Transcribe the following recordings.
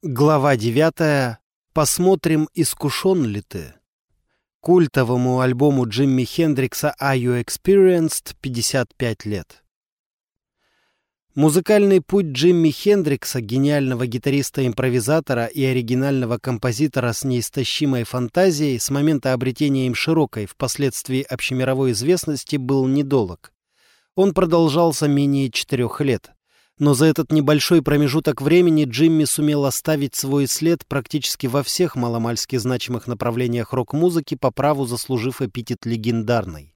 Глава 9. Посмотрим, искушен ли ты. Культовому альбому Джимми Хендрикса «Are You Experienced» 55 лет. Музыкальный путь Джимми Хендрикса, гениального гитариста-импровизатора и оригинального композитора с неистощимой фантазией, с момента обретения им широкой, впоследствии общемировой известности, был недолог. Он продолжался менее четырех лет – но за этот небольшой промежуток времени Джимми сумел оставить свой след практически во всех маломальски значимых направлениях рок-музыки, по праву заслужив эпитет легендарной.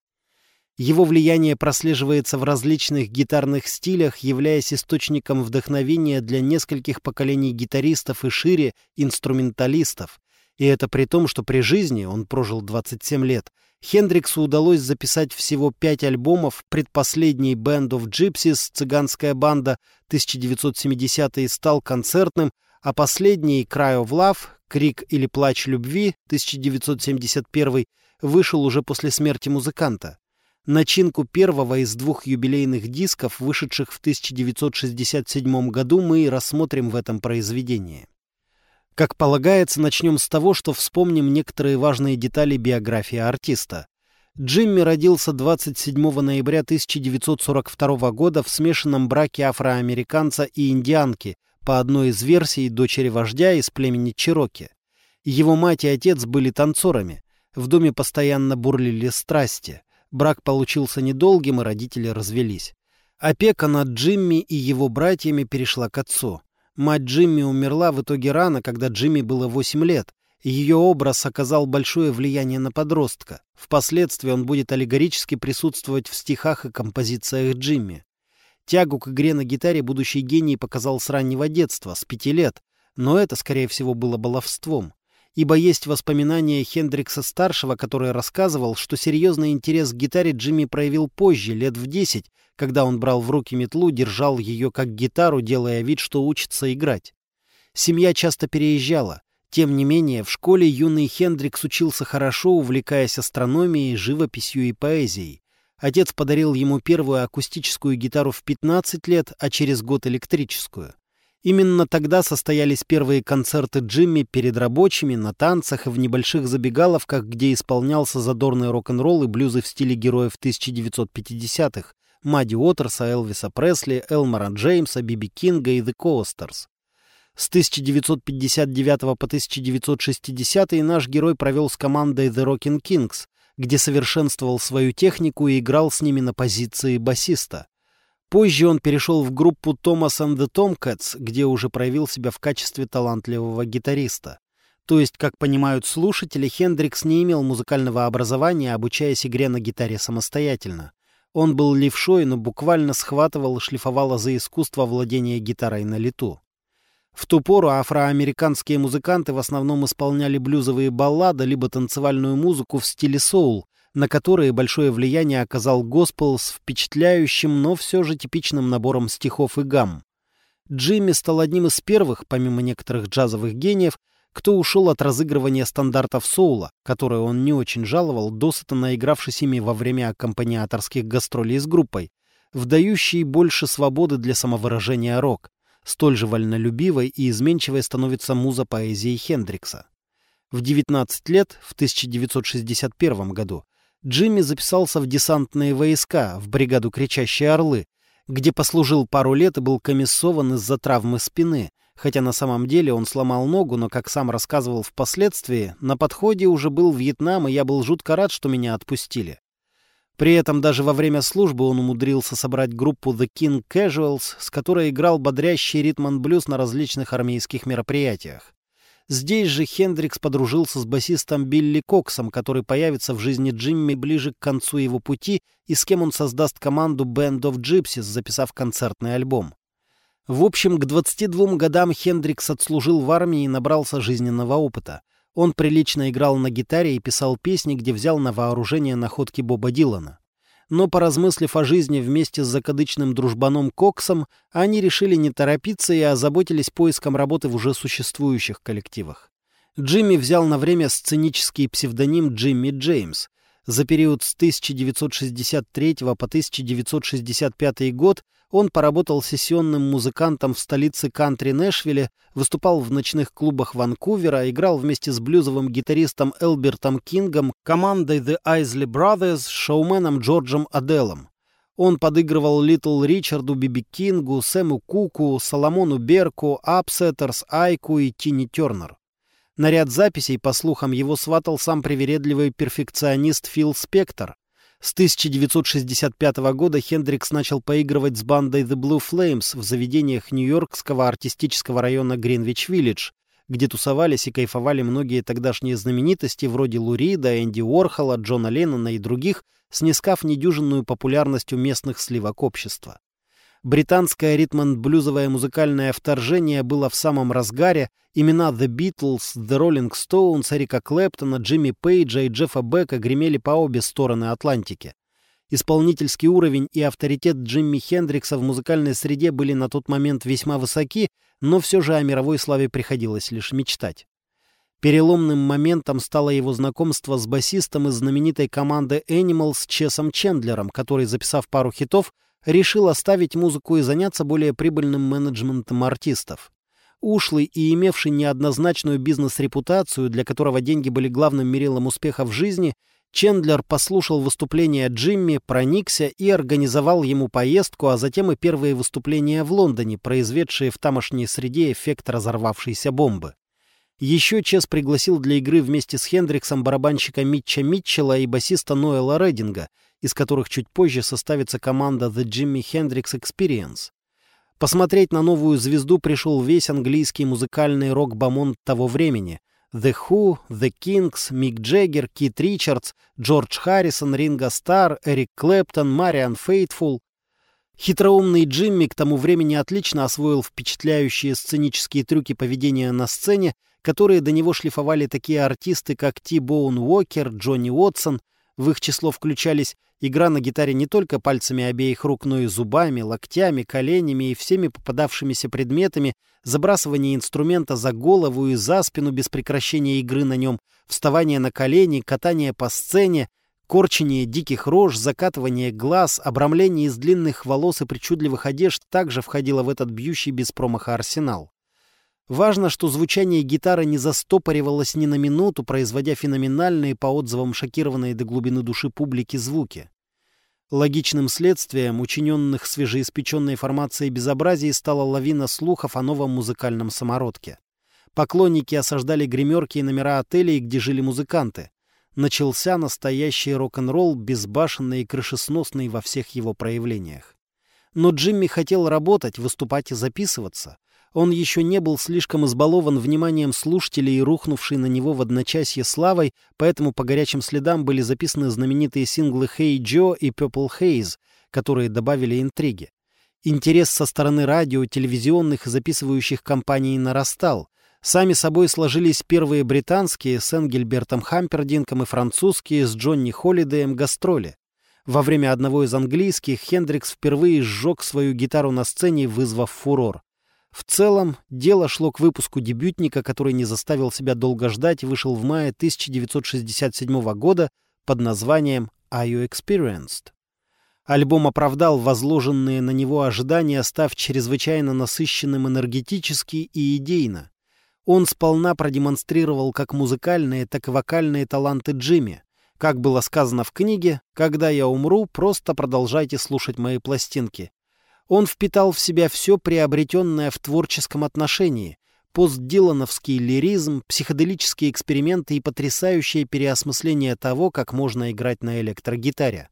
Его влияние прослеживается в различных гитарных стилях, являясь источником вдохновения для нескольких поколений гитаристов и шире инструменталистов. И это при том, что при жизни, он прожил 27 лет, Хендриксу удалось записать всего пять альбомов, предпоследний Band of Gypsies, цыганская банда, 1970 стал концертным, а последний Cry of Love, Крик или Плач любви, 1971 вышел уже после смерти музыканта. Начинку первого из двух юбилейных дисков, вышедших в 1967 году, мы и рассмотрим в этом произведении. Как полагается, начнем с того, что вспомним некоторые важные детали биографии артиста. Джимми родился 27 ноября 1942 года в смешанном браке афроамериканца и индианки, по одной из версий дочери вождя из племени Чироки. Его мать и отец были танцорами. В доме постоянно бурлили страсти. Брак получился недолгим, и родители развелись. Опека над Джимми и его братьями перешла к отцу. Мать Джимми умерла в итоге рано, когда Джимми было 8 лет. Ее образ оказал большое влияние на подростка. Впоследствии он будет аллегорически присутствовать в стихах и композициях Джимми. Тягу к игре на гитаре будущий гений показал с раннего детства, с пяти лет, но это, скорее всего, было баловством ибо есть воспоминания Хендрикса-старшего, который рассказывал, что серьезный интерес к гитаре Джимми проявил позже, лет в десять, когда он брал в руки метлу, держал ее как гитару, делая вид, что учится играть. Семья часто переезжала. Тем не менее, в школе юный Хендрикс учился хорошо, увлекаясь астрономией, живописью и поэзией. Отец подарил ему первую акустическую гитару в 15 лет, а через год электрическую. Именно тогда состоялись первые концерты Джимми перед рабочими, на танцах и в небольших забегаловках, где исполнялся задорный рок-н-ролл и блюзы в стиле героев 1950-х Мадди Уотерса, Элвиса Пресли, Элмора Джеймса, Биби Кинга и The Coasters. С 1959 по 1960 наш герой провел с командой The Rockin' Kings, где совершенствовал свою технику и играл с ними на позиции басиста. Позже он перешел в группу Thomas and the Tomcats, где уже проявил себя в качестве талантливого гитариста. То есть, как понимают слушатели, Хендрикс не имел музыкального образования, обучаясь игре на гитаре самостоятельно. Он был левшой, но буквально схватывал и шлифовал за искусство владения гитарой на лету. В ту пору афроамериканские музыканты в основном исполняли блюзовые баллады либо танцевальную музыку в стиле соул, на которые большое влияние оказал госпел с впечатляющим, но все же типичным набором стихов и гамм. Джимми стал одним из первых, помимо некоторых джазовых гениев, кто ушел от разыгрывания стандартов соула, которые он не очень жаловал, досыта наигравшись ими во время аккомпаниаторских гастролей с группой, вдающий больше свободы для самовыражения рок. Столь же вольнолюбивой и изменчивой становится муза поэзии Хендрикса. В 19 лет, в 1961 году, Джимми записался в десантные войска, в бригаду «Кричащие орлы», где послужил пару лет и был комиссован из-за травмы спины, хотя на самом деле он сломал ногу, но, как сам рассказывал впоследствии, на подходе уже был Вьетнам, и я был жутко рад, что меня отпустили. При этом даже во время службы он умудрился собрать группу The King Casuals, с которой играл бодрящий ритм-блюз на различных армейских мероприятиях. Здесь же Хендрикс подружился с басистом Билли Коксом, который появится в жизни Джимми ближе к концу его пути и с кем он создаст команду Band of Gypsies, записав концертный альбом. В общем, к 22 годам Хендрикс отслужил в армии и набрался жизненного опыта. Он прилично играл на гитаре и писал песни, где взял на вооружение находки Боба Дилана но, поразмыслив о жизни вместе с закадычным дружбаном Коксом, они решили не торопиться и озаботились поиском работы в уже существующих коллективах. Джимми взял на время сценический псевдоним Джимми Джеймс. За период с 1963 по 1965 год Он поработал сессионным музыкантом в столице кантри Нэшвилле, выступал в ночных клубах Ванкувера, играл вместе с блюзовым гитаристом Элбертом Кингом, командой The Isley Brothers, шоуменом Джорджем Аделом. Он подыгрывал Литл Ричарду, Би Би Кингу, Сэму Куку, Соломону Берку, Upsetters, Айку и Тине Тернер. На ряд записей, по слухам, его сватал сам привередливый перфекционист Фил Спектор. С 1965 года Хендрикс начал поигрывать с бандой The Blue Flames в заведениях Нью-Йоркского артистического района Гринвич-Виллидж, где тусовались и кайфовали многие тогдашние знаменитости вроде Лу Рида, Энди Уорхола, Джона Леннона и других, снискав недюжинную популярность у местных сливок общества. Британское ритм-блюзовое музыкальное вторжение было в самом разгаре. Имена The Beatles, The Rolling Stones, Эрика Клэптона, Джимми Пейджа и Джеффа Бека гремели по обе стороны Атлантики. Исполнительский уровень и авторитет Джимми Хендрикса в музыкальной среде были на тот момент весьма высоки, но все же о мировой славе приходилось лишь мечтать. Переломным моментом стало его знакомство с басистом из знаменитой команды Animals Чесом Чендлером, который, записав пару хитов, решил оставить музыку и заняться более прибыльным менеджментом артистов. Ушлый и имевший неоднозначную бизнес-репутацию, для которого деньги были главным мерилом успеха в жизни, Чендлер послушал выступления Джимми, проникся и организовал ему поездку, а затем и первые выступления в Лондоне, произведшие в тамошней среде эффект разорвавшейся бомбы. Еще Чес пригласил для игры вместе с Хендриксом барабанщика Митча Митчелла и басиста Ноэла Рединга, из которых чуть позже составится команда The Jimi Hendrix Experience. Посмотреть на новую звезду пришел весь английский музыкальный рок-бомонд того времени. The Who, The Kings, Мик Джеггер, Кит Ричардс, Джордж Харрисон, Ринго Стар, Эрик Клэптон, Мариан Фейтфул. Хитроумный Джимми к тому времени отлично освоил впечатляющие сценические трюки поведения на сцене, которые до него шлифовали такие артисты, как Ти Боун Уокер, Джонни Уотсон. В их число включались Игра на гитаре не только пальцами обеих рук, но и зубами, локтями, коленями и всеми попадавшимися предметами, забрасывание инструмента за голову и за спину без прекращения игры на нем, вставание на колени, катание по сцене, корчение диких рож, закатывание глаз, обрамление из длинных волос и причудливых одежд также входило в этот бьющий без промаха арсенал. Важно, что звучание гитары не застопоривалось ни на минуту, производя феноменальные по отзывам шокированные до глубины души публики звуки. Логичным следствием учиненных свежеиспеченной формацией безобразий стала лавина слухов о новом музыкальном самородке. Поклонники осаждали гримерки и номера отелей, где жили музыканты. Начался настоящий рок-н-ролл, безбашенный и крышесносный во всех его проявлениях. Но Джимми хотел работать, выступать и записываться. Он еще не был слишком избалован вниманием слушателей и рухнувшей на него в одночасье славой, поэтому по горячим следам были записаны знаменитые синглы «Hey Joe» и «Purple Haze», которые добавили интриги. Интерес со стороны радио, телевизионных и записывающих компаний нарастал. Сами собой сложились первые британские с Энгельбертом Хампердинком и французские с Джонни Холлидеем гастроли. Во время одного из английских Хендрикс впервые сжег свою гитару на сцене, вызвав фурор. В целом, дело шло к выпуску дебютника, который не заставил себя долго ждать и вышел в мае 1967 года под названием «Are You Experienced?». Альбом оправдал возложенные на него ожидания, став чрезвычайно насыщенным энергетически и идейно. Он сполна продемонстрировал как музыкальные, так и вокальные таланты Джимми. Как было сказано в книге, «Когда я умру, просто продолжайте слушать мои пластинки. Он впитал в себя все приобретенное в творческом отношении, постдилановский лиризм, психоделические эксперименты и потрясающее переосмысление того, как можно играть на электрогитаре.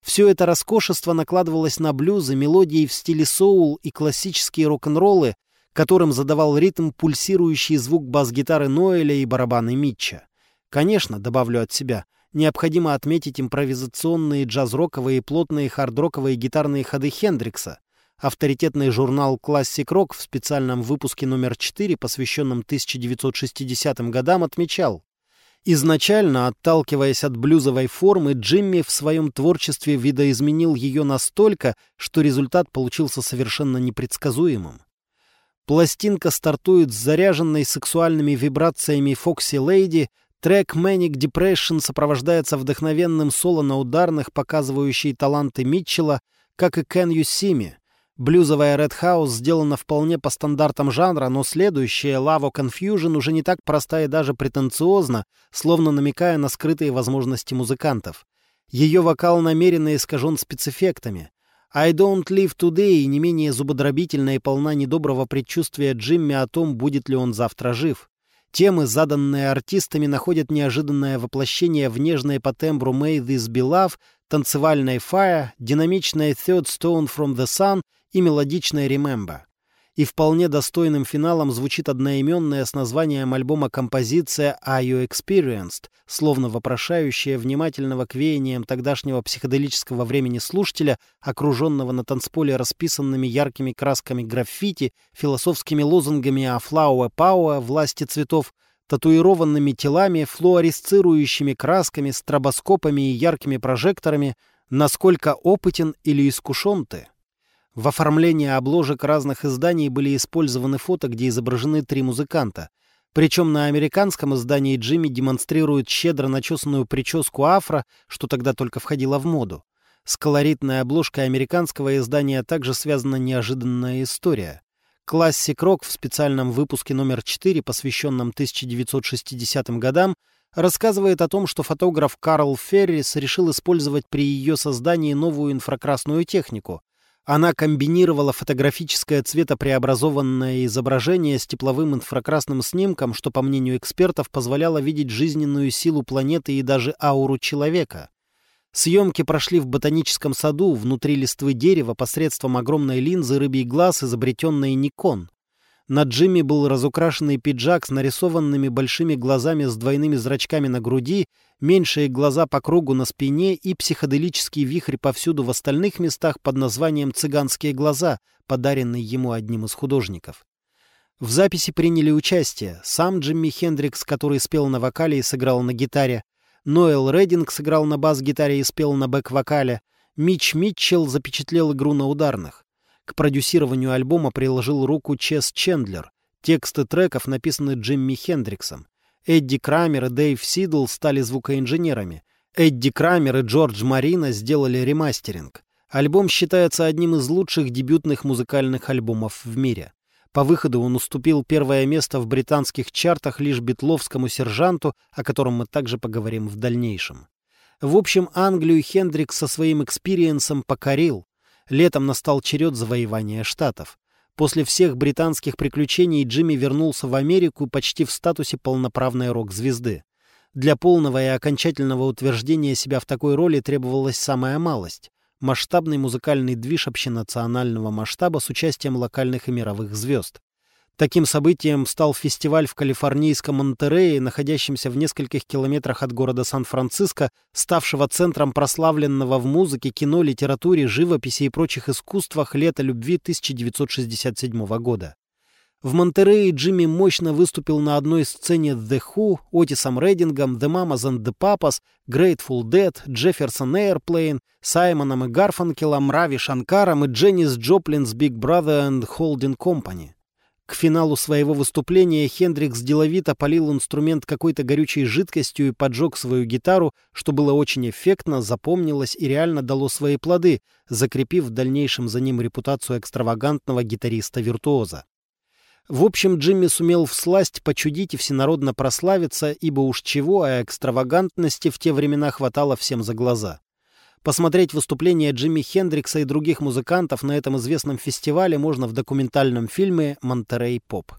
Все это роскошество накладывалось на блюзы, мелодии в стиле соул и классические рок-н-роллы, которым задавал ритм пульсирующий звук бас-гитары Ноэля и барабаны Митча. Конечно, добавлю от себя, необходимо отметить импровизационные джаз-роковые и плотные хард-роковые гитарные ходы Хендрикса, Авторитетный журнал Classic Rock в специальном выпуске номер 4, посвященном 1960 годам, отмечал, Изначально, отталкиваясь от блюзовой формы, Джимми в своем творчестве видоизменил ее настолько, что результат получился совершенно непредсказуемым. Пластинка стартует с заряженной сексуальными вибрациями Foxy Lady, трек Manic Depression сопровождается вдохновенным соло на ударных, показывающий таланты Митчелла, как и Can You See Me, Блюзовая Red House сделана вполне по стандартам жанра, но следующая Lavo Confusion уже не так проста и даже претенциозна, словно намекая на скрытые возможности музыкантов. Ее вокал намеренно искажен спецэффектами. I Don't Live Today не менее зубодробительна и полна недоброго предчувствия Джимми о том, будет ли он завтра жив. Темы, заданные артистами, находят неожиданное воплощение в нежной по тембру May This Be Love, танцевальной Fire, динамичной Third Stone from the Sun и мелодичной Remember и вполне достойным финалом звучит одноименная с названием альбома композиция «Are You Experienced», словно вопрошающая внимательного к веяниям тогдашнего психоделического времени слушателя, окруженного на танцполе расписанными яркими красками граффити, философскими лозунгами о «Flower Power» власти цветов, татуированными телами, флуоресцирующими красками, стробоскопами и яркими прожекторами, насколько опытен или искушен ты. В оформлении обложек разных изданий были использованы фото, где изображены три музыканта. Причем на американском издании Джимми демонстрирует щедро начесанную прическу афро, что тогда только входило в моду. С колоритной обложкой американского издания также связана неожиданная история. Классик Рок в специальном выпуске номер 4, посвященном 1960 годам, рассказывает о том, что фотограф Карл Феррис решил использовать при ее создании новую инфракрасную технику. Она комбинировала фотографическое цветопреобразованное изображение с тепловым инфракрасным снимком, что, по мнению экспертов, позволяло видеть жизненную силу планеты и даже ауру человека. Съемки прошли в ботаническом саду, внутри листвы дерева, посредством огромной линзы рыбий глаз, изобретенной Никон. На Джимми был разукрашенный пиджак с нарисованными большими глазами с двойными зрачками на груди, меньшие глаза по кругу на спине и психоделический вихрь повсюду в остальных местах под названием «Цыганские глаза», подаренный ему одним из художников. В записи приняли участие сам Джимми Хендрикс, который спел на вокале и сыграл на гитаре, Ноэл Рединг сыграл на бас-гитаре и спел на бэк-вокале, Мич Митчелл запечатлел игру на ударных. К продюсированию альбома приложил руку Чес Чендлер. Тексты треков написаны Джимми Хендриксом. Эдди Крамер и Дэйв Сидл стали звукоинженерами. Эдди Крамер и Джордж Марино сделали ремастеринг. Альбом считается одним из лучших дебютных музыкальных альбомов в мире. По выходу он уступил первое место в британских чартах лишь битловскому сержанту, о котором мы также поговорим в дальнейшем. В общем, Англию Хендрикс со своим Experience ом покорил. Летом настал черед завоевания Штатов. После всех британских приключений Джимми вернулся в Америку почти в статусе полноправной рок-звезды. Для полного и окончательного утверждения себя в такой роли требовалась самая малость – масштабный музыкальный движ общенационального масштаба с участием локальных и мировых звезд. Таким событием стал фестиваль в калифорнийском Монтерее, находящемся в нескольких километрах от города Сан-Франциско, ставшего центром прославленного в музыке, кино, литературе, живописи и прочих искусствах лета любви 1967 года. В Монтерее Джимми мощно выступил на одной сцене The Who, Отисом Рейдингом, The Mamas and the Papas, Grateful Dead, Jefferson Airplane, Саймоном и Гарфанкелом, Рави Шанкаром и Дженнис Джоплин's Big Brother and Holding Company. К финалу своего выступления Хендрикс деловито полил инструмент какой-то горючей жидкостью и поджег свою гитару, что было очень эффектно, запомнилось и реально дало свои плоды, закрепив в дальнейшем за ним репутацию экстравагантного гитариста-виртуоза. В общем, Джимми сумел всласть почудить и всенародно прославиться, ибо уж чего, а экстравагантности в те времена хватало всем за глаза. Посмотреть выступления Джимми Хендрикса и других музыкантов на этом известном фестивале можно в документальном фильме «Монтерей Поп».